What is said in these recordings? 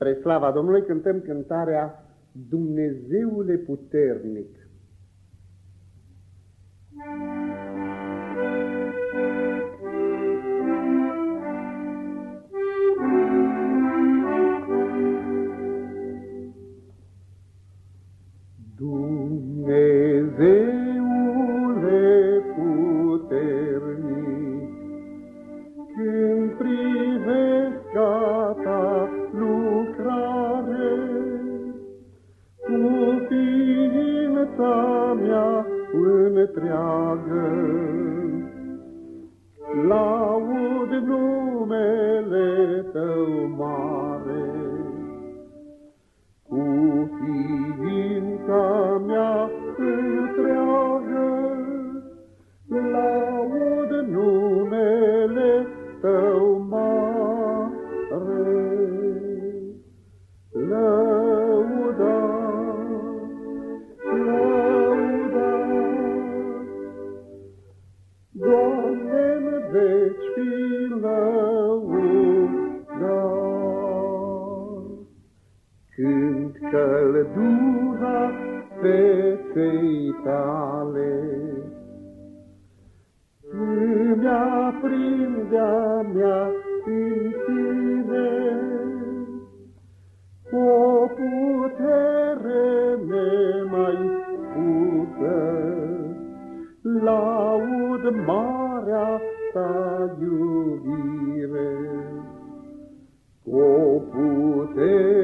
Spre slava Domnului cântăm cântarea Dumnezeule puternic. Dumnezeule mea întreagă, laud numele tău mare. Cu ființa mea întreagă, laud numele tău mare. Lăuda, veci fi lăudat. Când căldura feței tale îmi aprindea mea simțire, o putere nemai spusă, laud marea ta iubire. O putere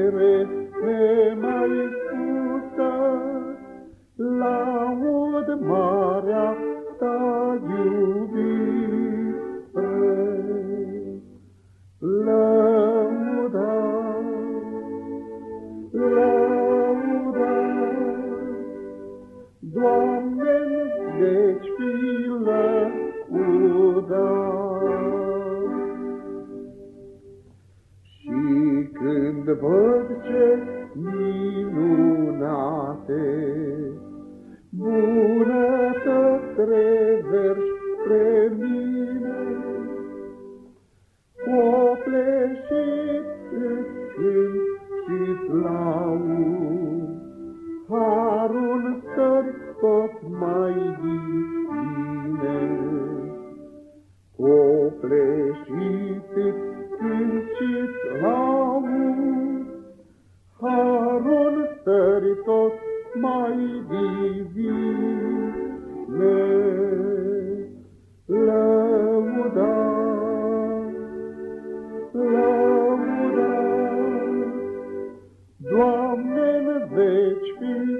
lăudat. Și când văd ce minunate, bunătăți reverși mai divine. Lăuda, lăuda, Doamne, în veci fi